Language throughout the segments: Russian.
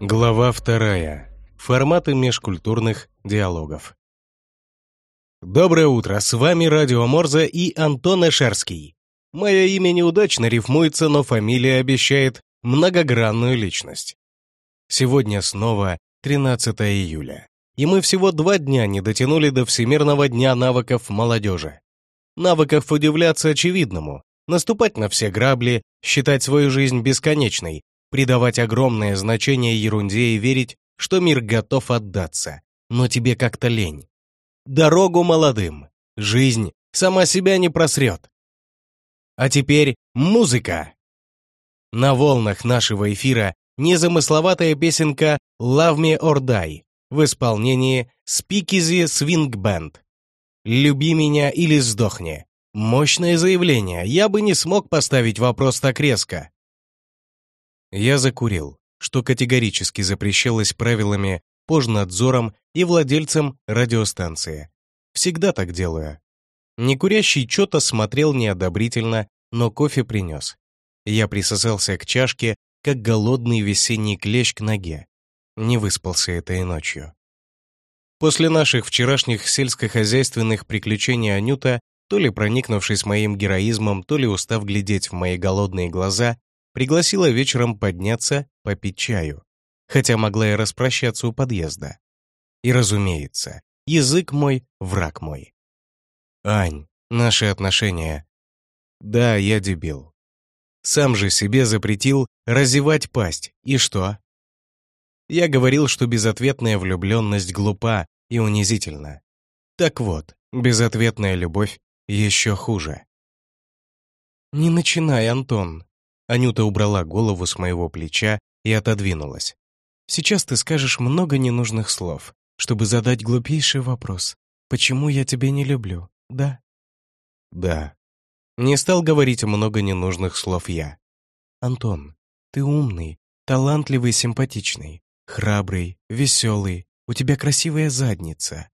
Глава вторая. Форматы межкультурных диалогов. Доброе утро, с вами Радио Морзе и Антон Эшерский. Мое имя неудачно рифмуется, но фамилия обещает многогранную личность. Сегодня снова 13 июля, и мы всего два дня не дотянули до Всемирного дня навыков молодежи. Навыков удивляться очевидному, наступать на все грабли, считать свою жизнь бесконечной, придавать огромное значение ерунде и верить, что мир готов отдаться, но тебе как-то лень. Дорогу молодым. Жизнь сама себя не просрет. А теперь музыка. На волнах нашего эфира незамысловатая песенка «Love Me or Die» в исполнении Speakeasy Swing Band. «Люби меня или сдохни». Мощное заявление, я бы не смог поставить вопрос так резко. Я закурил, что категорически запрещалось правилами, пожнадзором и владельцем радиостанции. Всегда так делаю. Некурящий что-то смотрел неодобрительно, но кофе принес. Я присосался к чашке, как голодный весенний клещ к ноге. Не выспался этой ночью. После наших вчерашних сельскохозяйственных приключений Анюта, то ли проникнувшись моим героизмом, то ли устав глядеть в мои голодные глаза, пригласила вечером подняться, попить чаю, хотя могла и распрощаться у подъезда. И, разумеется, язык мой — враг мой. Ань, наши отношения. Да, я дебил. Сам же себе запретил разевать пасть, и что? Я говорил, что безответная влюбленность глупа и унизительна. Так вот, безответная любовь еще хуже. «Не начинай, Антон», Анюта убрала голову с моего плеча и отодвинулась. «Сейчас ты скажешь много ненужных слов, чтобы задать глупейший вопрос. Почему я тебя не люблю, да?» «Да». Не стал говорить много ненужных слов я. «Антон, ты умный, талантливый, симпатичный, храбрый, веселый, у тебя красивая задница».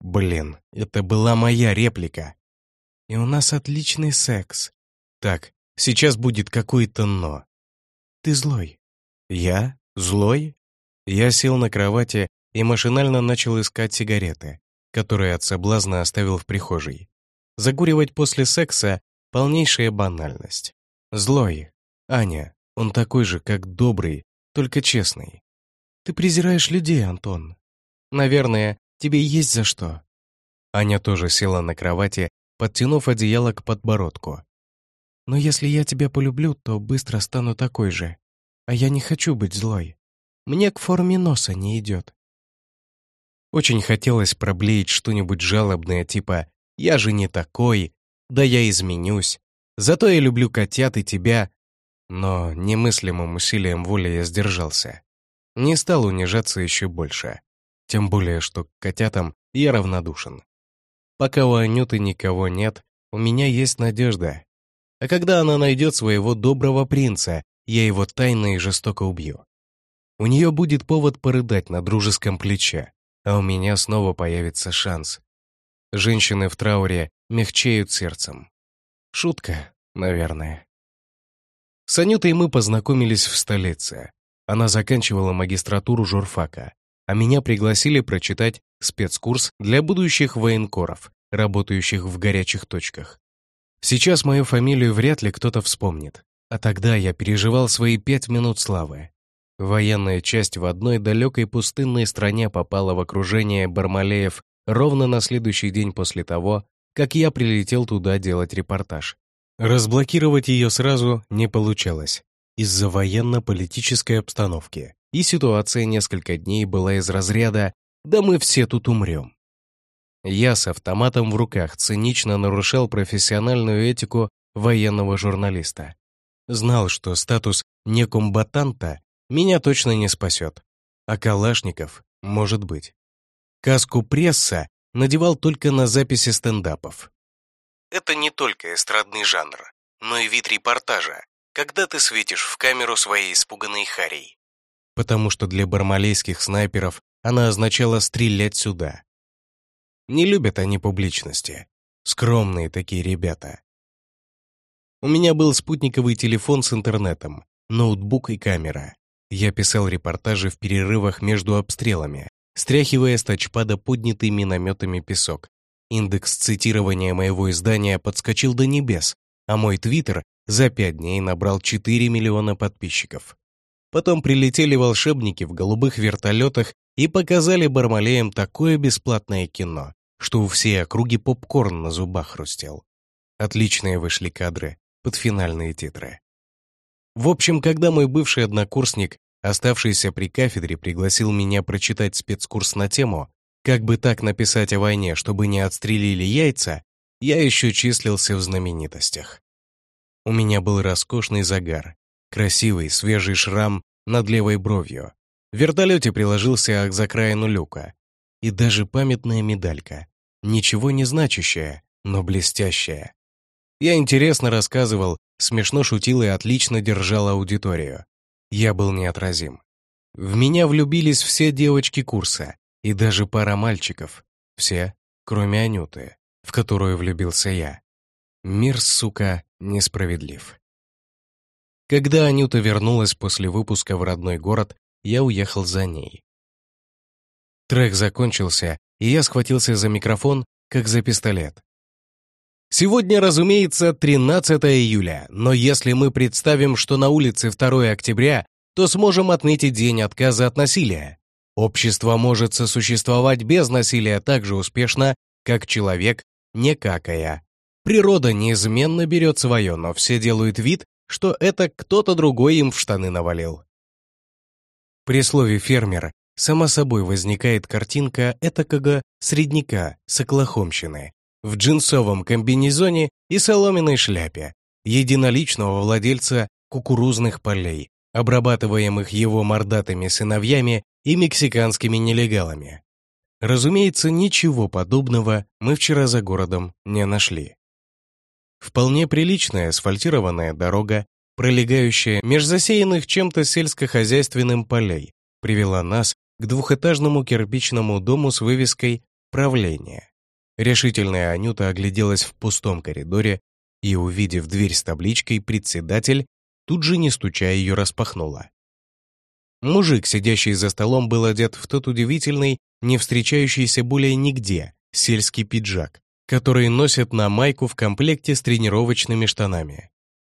Блин, это была моя реплика. И у нас отличный секс. Так, Сейчас будет какое-то «но». Ты злой. Я? Злой? Я сел на кровати и машинально начал искать сигареты, которые от соблазна оставил в прихожей. Закуривать после секса — полнейшая банальность. Злой. Аня, он такой же, как добрый, только честный. Ты презираешь людей, Антон. Наверное, тебе есть за что. Аня тоже села на кровати, подтянув одеяло к подбородку. Но если я тебя полюблю, то быстро стану такой же. А я не хочу быть злой. Мне к форме носа не идет. Очень хотелось проблеять что-нибудь жалобное, типа «Я же не такой», «Да я изменюсь», «Зато я люблю котят и тебя», но немыслимым усилием воли я сдержался. Не стал унижаться еще больше. Тем более, что к котятам я равнодушен. Пока у Анюты никого нет, у меня есть надежда, а когда она найдет своего доброго принца, я его тайно и жестоко убью. У нее будет повод порыдать на дружеском плече, а у меня снова появится шанс. Женщины в трауре мягчеют сердцем. Шутка, наверное. С Анютой мы познакомились в столице. Она заканчивала магистратуру журфака, а меня пригласили прочитать спецкурс для будущих военкоров, работающих в горячих точках. Сейчас мою фамилию вряд ли кто-то вспомнит, а тогда я переживал свои пять минут славы. Военная часть в одной далекой пустынной стране попала в окружение Бармалеев ровно на следующий день после того, как я прилетел туда делать репортаж. Разблокировать ее сразу не получалось из-за военно-политической обстановки, и ситуация несколько дней была из разряда «да мы все тут умрем». Я с автоматом в руках цинично нарушал профессиональную этику военного журналиста. Знал, что статус некомбатанта меня точно не спасет. А Калашников может быть. Каску пресса надевал только на записи стендапов. Это не только эстрадный жанр, но и вид репортажа, когда ты светишь в камеру своей испуганной Харей. Потому что для бармалейских снайперов она означала стрелять сюда, не любят они публичности. Скромные такие ребята. У меня был спутниковый телефон с интернетом, ноутбук и камера. Я писал репортажи в перерывах между обстрелами, стряхивая с тачпада поднятый минометами песок. Индекс цитирования моего издания подскочил до небес, а мой твиттер за пять дней набрал 4 миллиона подписчиков. Потом прилетели волшебники в голубых вертолетах и показали Бармалеям такое бесплатное кино, что у всей округи попкорн на зубах хрустел. Отличные вышли кадры под финальные титры. В общем, когда мой бывший однокурсник, оставшийся при кафедре, пригласил меня прочитать спецкурс на тему «Как бы так написать о войне, чтобы не отстрелили яйца», я еще числился в знаменитостях. У меня был роскошный загар, красивый свежий шрам над левой бровью. В вертолете приложился к закраину люка. И даже памятная медалька. Ничего не значащая, но блестящая. Я интересно рассказывал, смешно шутил и отлично держал аудиторию. Я был неотразим. В меня влюбились все девочки курса, и даже пара мальчиков. Все, кроме Анюты, в которую влюбился я. Мир, сука, несправедлив. Когда Анюта вернулась после выпуска в родной город, я уехал за ней. Трек закончился, и я схватился за микрофон, как за пистолет. Сегодня, разумеется, 13 июля, но если мы представим, что на улице 2 октября, то сможем отметить день отказа от насилия. Общество может сосуществовать без насилия так же успешно, как человек, не какая. Природа неизменно берет свое, но все делают вид, что это кто-то другой им в штаны навалил. При слове «фермер» само собой возникает картинка этакого средняка с оклахомщины, в джинсовом комбинезоне и соломенной шляпе, единоличного владельца кукурузных полей, обрабатываемых его мордатыми сыновьями и мексиканскими нелегалами. Разумеется, ничего подобного мы вчера за городом не нашли. Вполне приличная асфальтированная дорога, пролегающая меж засеянных чем-то сельскохозяйственным полей, привела нас к двухэтажному кирпичному дому с вывеской «Правление». Решительная Анюта огляделась в пустом коридоре и, увидев дверь с табличкой «Председатель», тут же, не стуча, ее распахнула. Мужик, сидящий за столом, был одет в тот удивительный, не встречающийся более нигде, сельский пиджак, который носят на майку в комплекте с тренировочными штанами.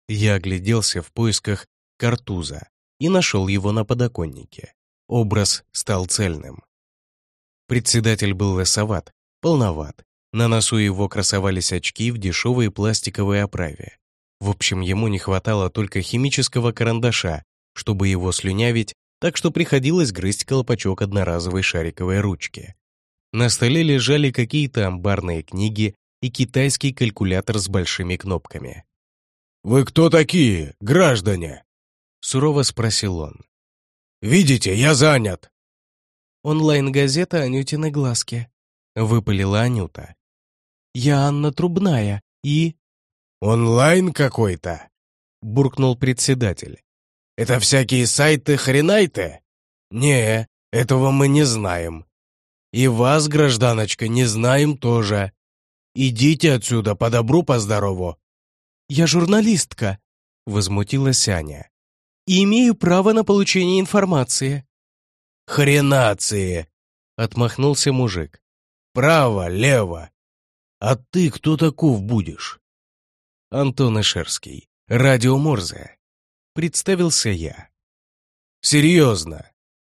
Я огляделся в поисках картуза и нашел его на подоконнике. Образ стал цельным. Председатель был лысоват, полноват, на носу его красовались очки в дешевой пластиковой оправе. В общем, ему не хватало только химического карандаша, чтобы его слюнявить, так что приходилось грызть колпачок одноразовой шариковой ручки. На столе лежали какие-то амбарные книги и китайский калькулятор с большими кнопками. «Вы кто такие, граждане?» — сурово спросил он. «Видите, я занят!» «Онлайн-газета «Анютины глазки», — выпалила Анюта. Я Анна Трубная и...» «Онлайн какой-то?» — буркнул председатель. «Это всякие сайты хренайты? Не, этого мы не знаем. И вас, гражданочка, не знаем тоже. Идите отсюда по добру, по здорову». «Я журналистка», — возмутилась Аня. «И имею право на получение информации». «Хренации!» — отмахнулся мужик. «Право, лево, а ты кто таков будешь? Антон Ишерский, радио Морзе. Представился я. Серьезно?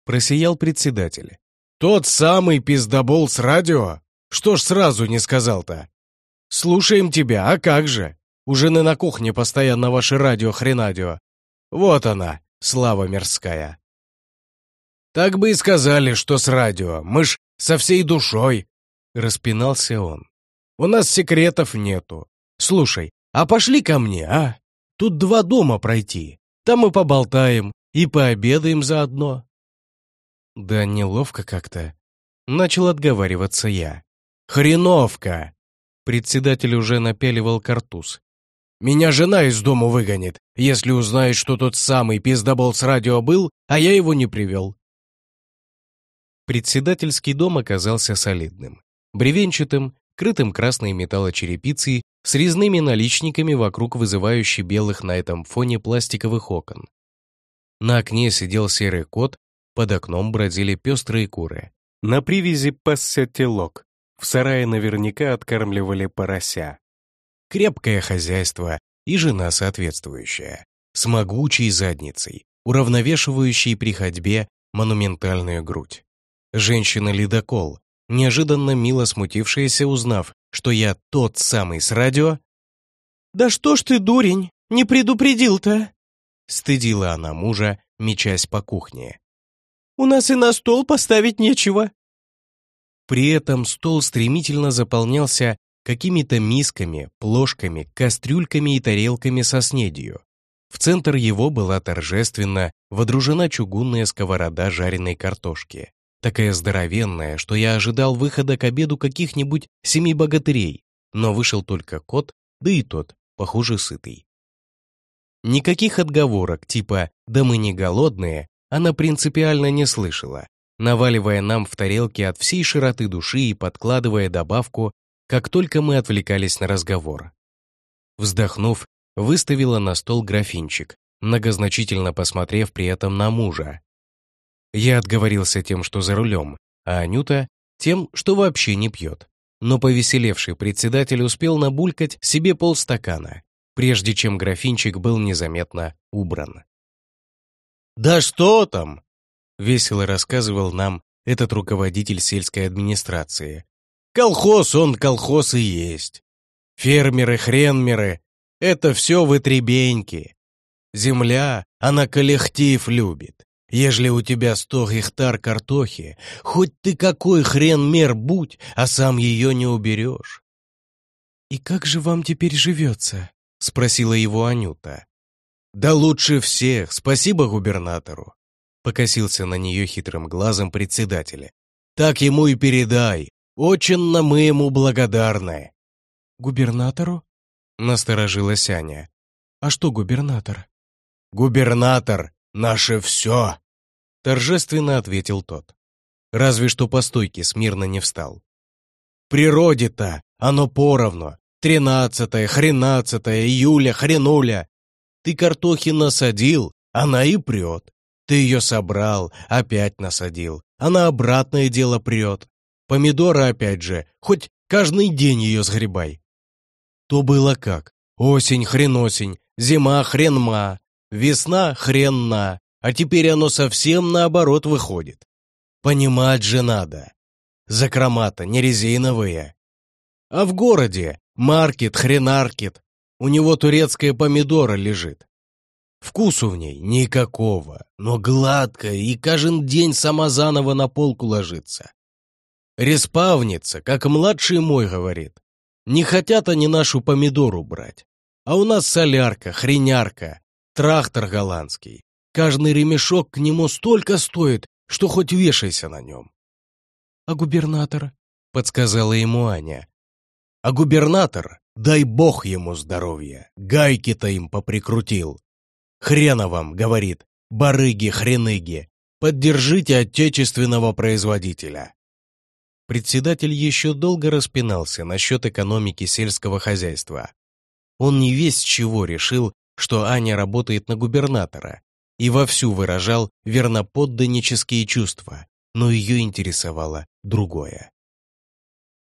Просиял председатель. Тот самый пиздобол с радио? Что ж сразу не сказал-то? Слушаем тебя, а как же? Уже на кухне постоянно ваше радио-хренадио. Вот она, слава мирская. Так бы и сказали, что с радио, мы ж со всей душой. Распинался он. У нас секретов нету. Слушай, а пошли ко мне, а? Тут два дома пройти. Там мы поболтаем и пообедаем заодно». «Да неловко как-то». Начал отговариваться я. «Хреновка!» Председатель уже напяливал картуз. «Меня жена из дома выгонит, если узнает, что тот самый пиздобол с радио был, а я его не привел». Председательский дом оказался солидным. Бревенчатым, крытым красной металлочерепицей с резными наличниками вокруг вызывающей белых на этом фоне пластиковых окон. На окне сидел серый кот, под окном бродили пестрые куры. На привязи пасся телок. В сарае наверняка откармливали порося. Крепкое хозяйство и жена соответствующая, с могучей задницей, уравновешивающей при ходьбе монументальную грудь. Женщина-ледокол, неожиданно мило смутившаяся, узнав, что я тот самый с радио. «Да что ж ты, дурень, не предупредил-то?» Стыдила она мужа, мечась по кухне. «У нас и на стол поставить нечего». При этом стол стремительно заполнялся какими-то мисками, плошками, кастрюльками и тарелками со снедью. В центр его была торжественно водружена чугунная сковорода жареной картошки, такая здоровенная, что я ожидал выхода к обеду каких-нибудь семи богатырей, но вышел только кот, да и тот, похоже, сытый. Никаких отговорок типа «да мы не голодные» она принципиально не слышала, наваливая нам в тарелки от всей широты души и подкладывая добавку как только мы отвлекались на разговор. Вздохнув, выставила на стол графинчик, многозначительно посмотрев при этом на мужа. Я отговорился тем, что за рулем, а Анюта — тем, что вообще не пьет. Но повеселевший председатель успел набулькать себе полстакана, прежде чем графинчик был незаметно убран. «Да что там?» — весело рассказывал нам этот руководитель сельской администрации, Колхоз он колхоз и есть. Фермеры, хренмеры — это все вытребеньки. Земля, она коллектив любит. Ежели у тебя сто гектар картохи, хоть ты какой хрен мер будь, а сам ее не уберешь. «И как же вам теперь живется?» — спросила его Анюта. «Да лучше всех, спасибо губернатору», — покосился на нее хитрым глазом председателя. «Так ему и передай, очень мы ему благодарны». «Губернатору?» — насторожилась Аня. «А что губернатор?» «Губернатор — наше все!» — торжественно ответил тот. Разве что по стойке смирно не встал. «Природе-то оно поровну. Тринадцатое, хренадцатое, июля, хренуля. Ты картохи насадил, она и прет. Ты ее собрал, опять насадил. Она обратное дело прет. Помидоры опять же, хоть каждый день ее сгребай. То было как. Осень хрен-осень, зима хрен-ма, весна хрен-на, а теперь оно совсем наоборот выходит. Понимать же надо. Закрома-то не резиновые. А в городе маркет, хренаркет, у него турецкая помидора лежит. Вкусу в ней никакого, но гладкая и каждый день сама заново на полку ложится. Респавница, как младший мой говорит. Не хотят они нашу помидору брать. А у нас солярка, хренярка, трактор голландский. Каждый ремешок к нему столько стоит, что хоть вешайся на нем. А губернатор? Подсказала ему Аня. А губернатор, дай бог ему здоровья, гайки-то им поприкрутил. Хрена вам, говорит, барыги-хреныги, поддержите отечественного производителя. Председатель еще долго распинался насчет экономики сельского хозяйства. Он не весь чего решил, что Аня работает на губернатора, и вовсю выражал верноподданнические чувства, но ее интересовало другое.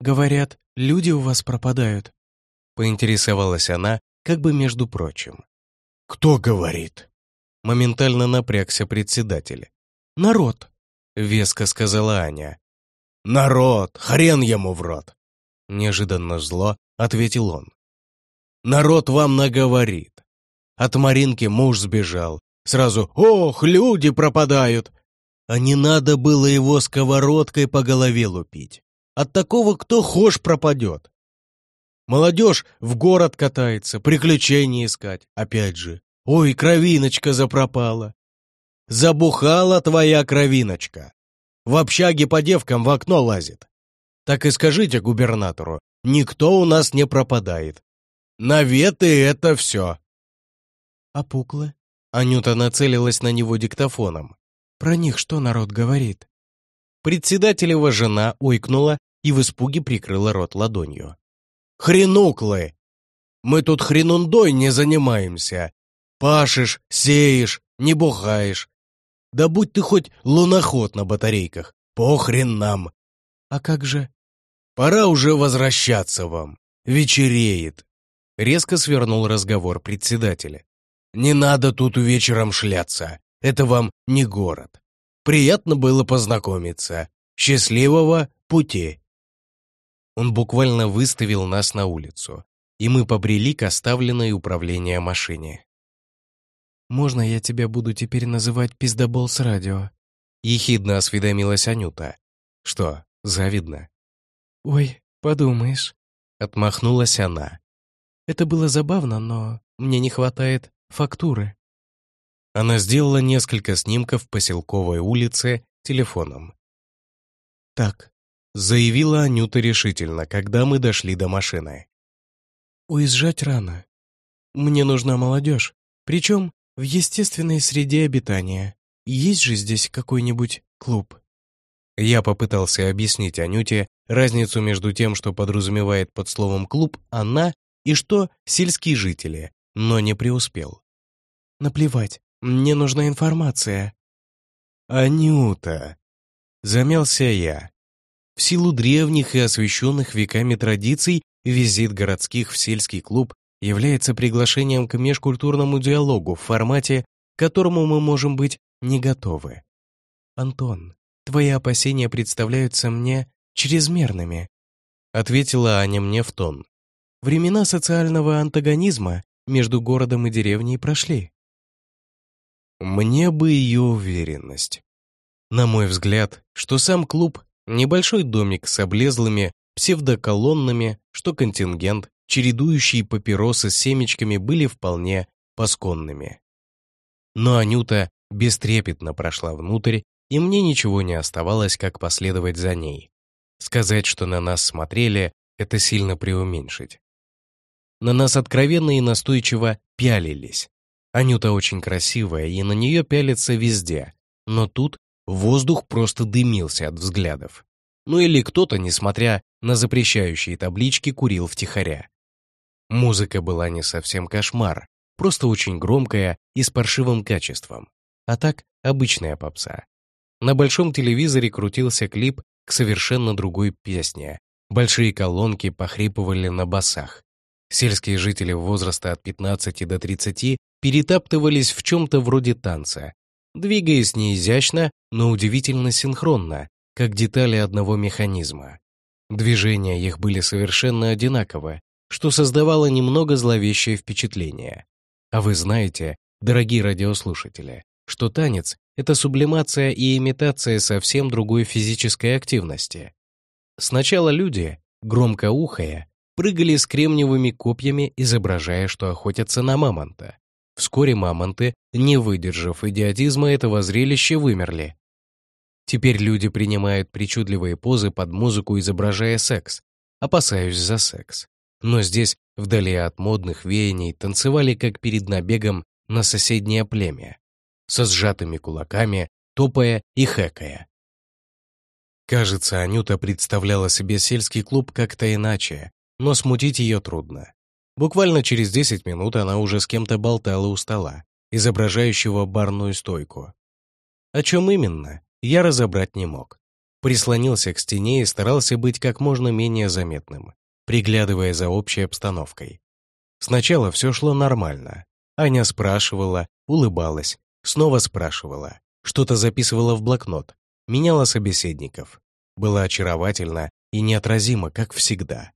«Говорят, люди у вас пропадают», — поинтересовалась она, как бы между прочим. «Кто говорит?» Моментально напрягся председатель. «Народ», — веско сказала Аня. «Народ, хрен ему в рот!» Неожиданно зло ответил он. «Народ вам наговорит. От Маринки муж сбежал. Сразу «Ох, люди пропадают!» А не надо было его сковородкой по голове лупить. От такого кто хошь пропадет. Молодежь в город катается, приключения искать. Опять же, ой, кровиночка запропала. Забухала твоя кровиночка в общаге по девкам в окно лазит. Так и скажите губернатору, никто у нас не пропадает. Наветы это все. А пуклы? Анюта нацелилась на него диктофоном. Про них что народ говорит? Председателева жена ойкнула и в испуге прикрыла рот ладонью. «Хренуклы! Мы тут хренундой не занимаемся. Пашешь, сеешь, не бухаешь. Да будь ты хоть луноход на батарейках, похрен нам. А как же? Пора уже возвращаться вам. Вечереет. Резко свернул разговор председателя. Не надо тут вечером шляться. Это вам не город. Приятно было познакомиться. Счастливого пути. Он буквально выставил нас на улицу, и мы побрели к оставленной управления машине. «Можно я тебя буду теперь называть пиздобол с радио?» Ехидно осведомилась Анюта. «Что, завидно?» «Ой, подумаешь», — отмахнулась она. «Это было забавно, но мне не хватает фактуры». Она сделала несколько снимков поселковой улице телефоном. «Так», — заявила Анюта решительно, когда мы дошли до машины. «Уезжать рано. Мне нужна молодежь, причем в естественной среде обитания. Есть же здесь какой-нибудь клуб?» Я попытался объяснить Анюте разницу между тем, что подразумевает под словом «клуб» она, и что «сельские жители», но не преуспел. «Наплевать, мне нужна информация». «Анюта!» Замялся я. В силу древних и освященных веками традиций визит городских в сельский клуб является приглашением к межкультурному диалогу в формате, к которому мы можем быть не готовы. «Антон, твои опасения представляются мне чрезмерными», ответила Аня мне в тон. «Времена социального антагонизма между городом и деревней прошли». Мне бы ее уверенность. На мой взгляд, что сам клуб — небольшой домик с облезлыми псевдоколоннами, что контингент чередующие папиросы с семечками были вполне посконными. Но Анюта бестрепетно прошла внутрь, и мне ничего не оставалось, как последовать за ней. Сказать, что на нас смотрели, это сильно преуменьшить. На нас откровенно и настойчиво пялились. Анюта очень красивая, и на нее пялятся везде, но тут воздух просто дымился от взглядов. Ну или кто-то, несмотря на запрещающие таблички, курил втихаря. Музыка была не совсем кошмар, просто очень громкая и с паршивым качеством. А так, обычная попса. На большом телевизоре крутился клип к совершенно другой песне. Большие колонки похрипывали на басах. Сельские жители возраста от 15 до 30 перетаптывались в чем-то вроде танца, двигаясь не изящно, но удивительно синхронно, как детали одного механизма. Движения их были совершенно одинаковы, что создавало немного зловещее впечатление. А вы знаете, дорогие радиослушатели, что танец — это сублимация и имитация совсем другой физической активности. Сначала люди, громко ухая, прыгали с кремниевыми копьями, изображая, что охотятся на мамонта. Вскоре мамонты, не выдержав идиотизма этого зрелища, вымерли. Теперь люди принимают причудливые позы под музыку, изображая секс. Опасаюсь за секс но здесь, вдали от модных веяний, танцевали как перед набегом на соседнее племя, со сжатыми кулаками, топая и хэкая. Кажется, Анюта представляла себе сельский клуб как-то иначе, но смутить ее трудно. Буквально через 10 минут она уже с кем-то болтала у стола, изображающего барную стойку. О чем именно, я разобрать не мог. Прислонился к стене и старался быть как можно менее заметным приглядывая за общей обстановкой. Сначала все шло нормально. Аня спрашивала, улыбалась, снова спрашивала, что-то записывала в блокнот, меняла собеседников. Было очаровательно и неотразимо, как всегда.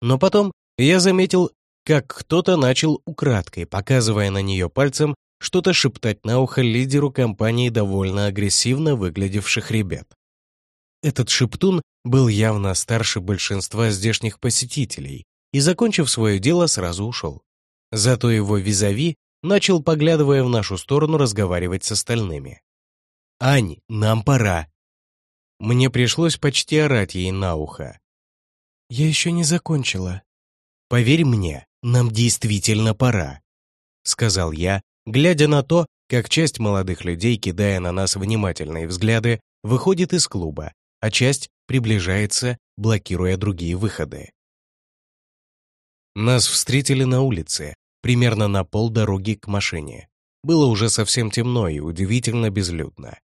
Но потом я заметил, как кто-то начал украдкой, показывая на нее пальцем, что-то шептать на ухо лидеру компании довольно агрессивно выглядевших ребят. Этот шептун был явно старше большинства здешних посетителей и, закончив свое дело, сразу ушел. Зато его визави начал, поглядывая в нашу сторону, разговаривать с остальными. «Ань, нам пора!» Мне пришлось почти орать ей на ухо. «Я еще не закончила». «Поверь мне, нам действительно пора», — сказал я, глядя на то, как часть молодых людей, кидая на нас внимательные взгляды, выходит из клуба, а часть приближается, блокируя другие выходы. Нас встретили на улице, примерно на полдороги к машине. было уже совсем темно и удивительно безлюдно.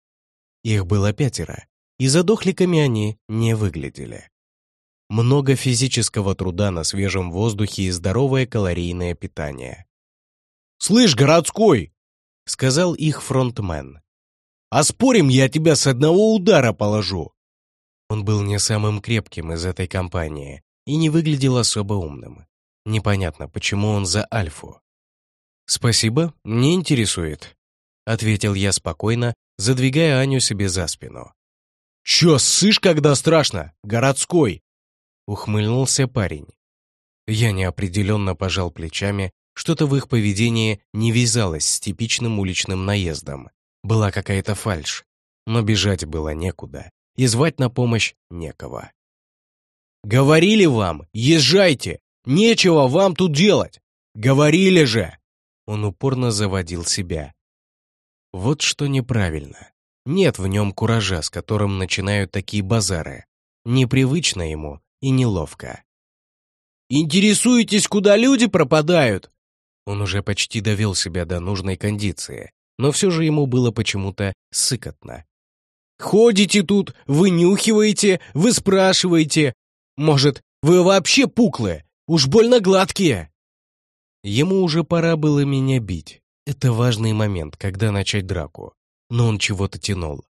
Их было пятеро, и задохликами они не выглядели. Много физического труда на свежем воздухе и здоровое калорийное питание. «Слышь, городской!» — сказал их фронтмен. «А спорим, я тебя с одного удара положу!» Он был не самым крепким из этой компании и не выглядел особо умным. Непонятно, почему он за Альфу. «Спасибо, не интересует», — ответил я спокойно, задвигая Аню себе за спину. «Чё, ссышь, когда страшно? Городской!» — ухмыльнулся парень. Я неопределенно пожал плечами, что-то в их поведении не вязалось с типичным уличным наездом. Была какая-то фальшь, но бежать было некуда, и звать на помощь некого. «Говорили вам, езжайте! Нечего вам тут делать! Говорили же!» Он упорно заводил себя. Вот что неправильно. Нет в нем куража, с которым начинают такие базары. Непривычно ему и неловко. «Интересуетесь, куда люди пропадают?» Он уже почти довел себя до нужной кондиции, но все же ему было почему-то сыкотно. «Ходите тут, вынюхиваете, вы спрашиваете. Может, вы вообще пуклые, уж больно гладкие?» Ему уже пора было меня бить. Это важный момент, когда начать драку. Но он чего-то тянул.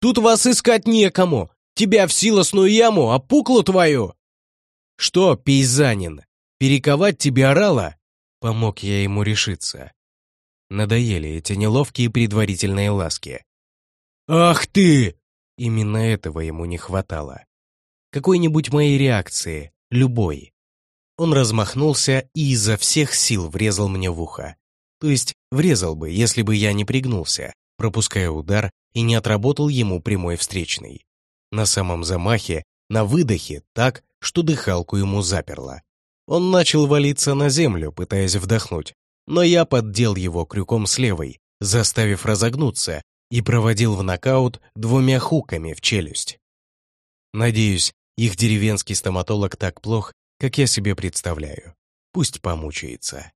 «Тут вас искать некому! Тебя в силосную яму, а пуклу твою!» «Что, пейзанин, перековать тебе орала?» Помог я ему решиться. Надоели эти неловкие предварительные ласки. «Ах ты!» Именно этого ему не хватало. Какой-нибудь моей реакции, любой. Он размахнулся и изо всех сил врезал мне в ухо. То есть врезал бы, если бы я не пригнулся, пропуская удар и не отработал ему прямой встречный. На самом замахе, на выдохе, так, что дыхалку ему заперло. Он начал валиться на землю, пытаясь вдохнуть, но я поддел его крюком с левой, заставив разогнуться, и проводил в нокаут двумя хуками в челюсть. Надеюсь, их деревенский стоматолог так плох, как я себе представляю. Пусть помучается.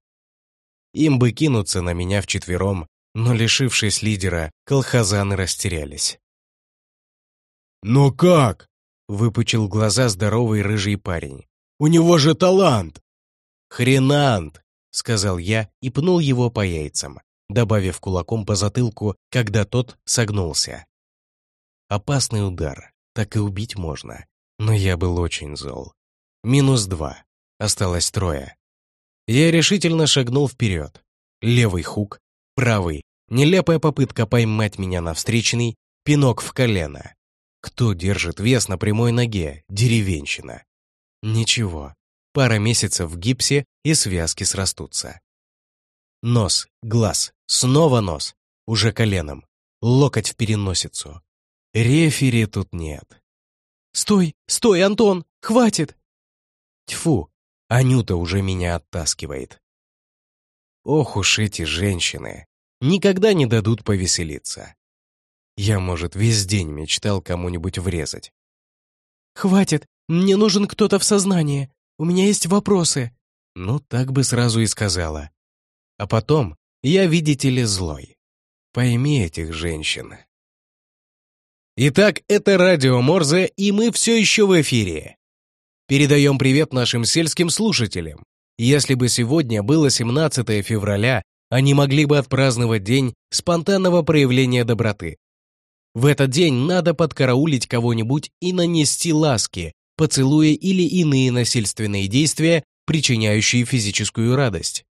Им бы кинуться на меня вчетвером, но, лишившись лидера, колхозаны растерялись. «Но как?» — выпучил глаза здоровый рыжий парень. «У него же талант!» «Хренант!» — сказал я и пнул его по яйцам, добавив кулаком по затылку, когда тот согнулся. Опасный удар, так и убить можно, но я был очень зол. Минус два. Осталось трое. Я решительно шагнул вперед. Левый хук, правый, нелепая попытка поймать меня на встречный, пинок в колено. Кто держит вес на прямой ноге? Деревенщина. Ничего. Пара месяцев в гипсе и связки срастутся. Нос, глаз, снова нос, уже коленом, локоть в переносицу. Рефери тут нет. «Стой, стой, Антон, хватит!» Тьфу, Анюта уже меня оттаскивает. Ох уж эти женщины, никогда не дадут повеселиться. Я, может, весь день мечтал кому-нибудь врезать. «Хватит, мне нужен кто-то в сознании, у меня есть вопросы». Ну, так бы сразу и сказала. А потом, я, видите ли, злой. Пойми этих женщин. Итак, это Радио Морзе, и мы все еще в эфире. Передаем привет нашим сельским слушателям. Если бы сегодня было 17 февраля, они могли бы отпраздновать день спонтанного проявления доброты. В этот день надо подкараулить кого-нибудь и нанести ласки, поцелуя или иные насильственные действия, причиняющие физическую радость.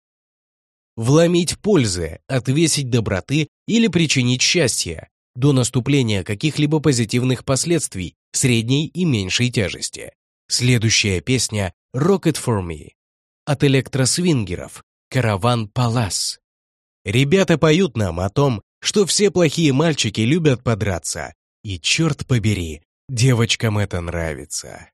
Вломить пользы, отвесить доброты или причинить счастье до наступления каких-либо позитивных последствий средней и меньшей тяжести. Следующая песня «Rocket for Me» от электросвингеров «Караван Палас». Ребята поют нам о том, что все плохие мальчики любят подраться. И черт побери, девочкам это нравится.